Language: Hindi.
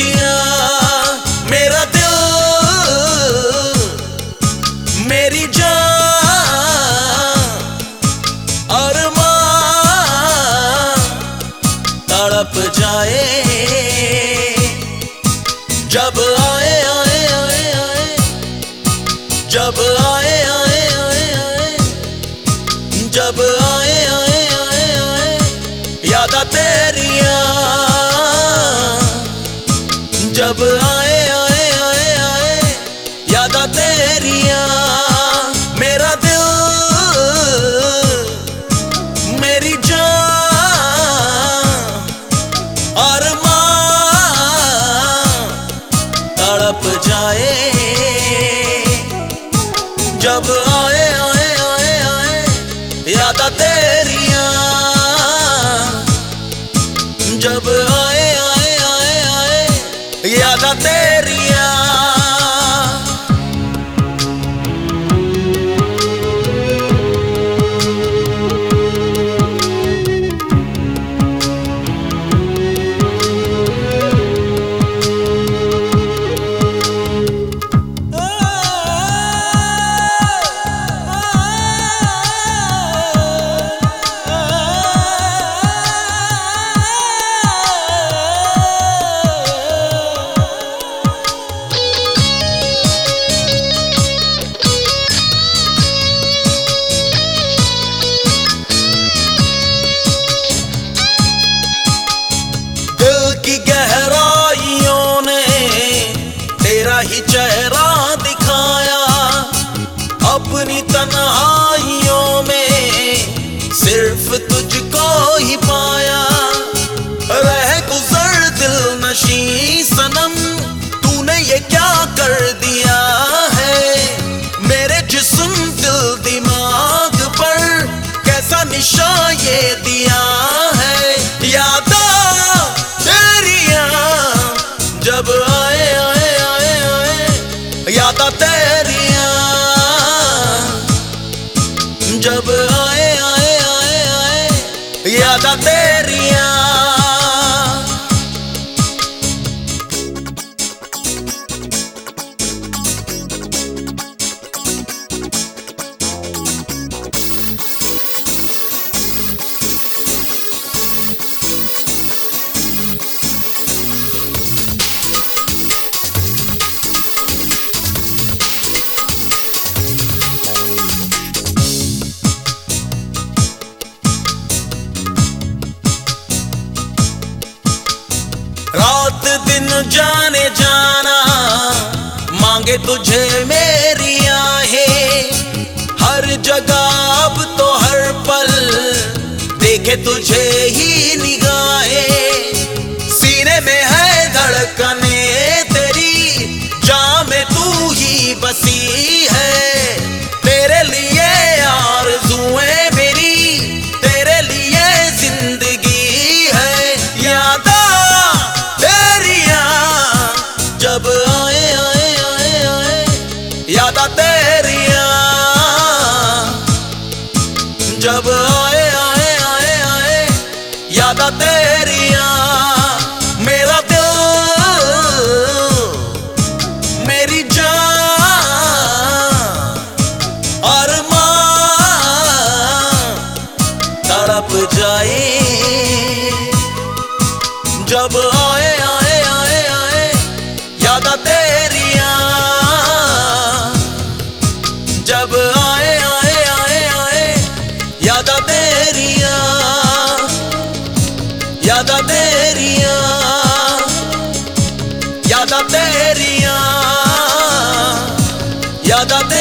जिया मेरा दिल मेरी जान और तड़प जाए। जब आए आए आए आए जब जाए। जब आए आए आए आए, यादा तेरिया। जब आए आए आए आए, यादा तेरिया। ही चेहरा दिखाया अपनी तनाइयों में सिर्फ़ तुझको ही पाया। आए जाने जाना, मांगे तुझे मेरी आहें। हर जगह अब तो हर पल, देखे तुझे ही निगाहें। सीने में है धड़कने जब आए आए आए आए याद तेरिया यादा तेरिया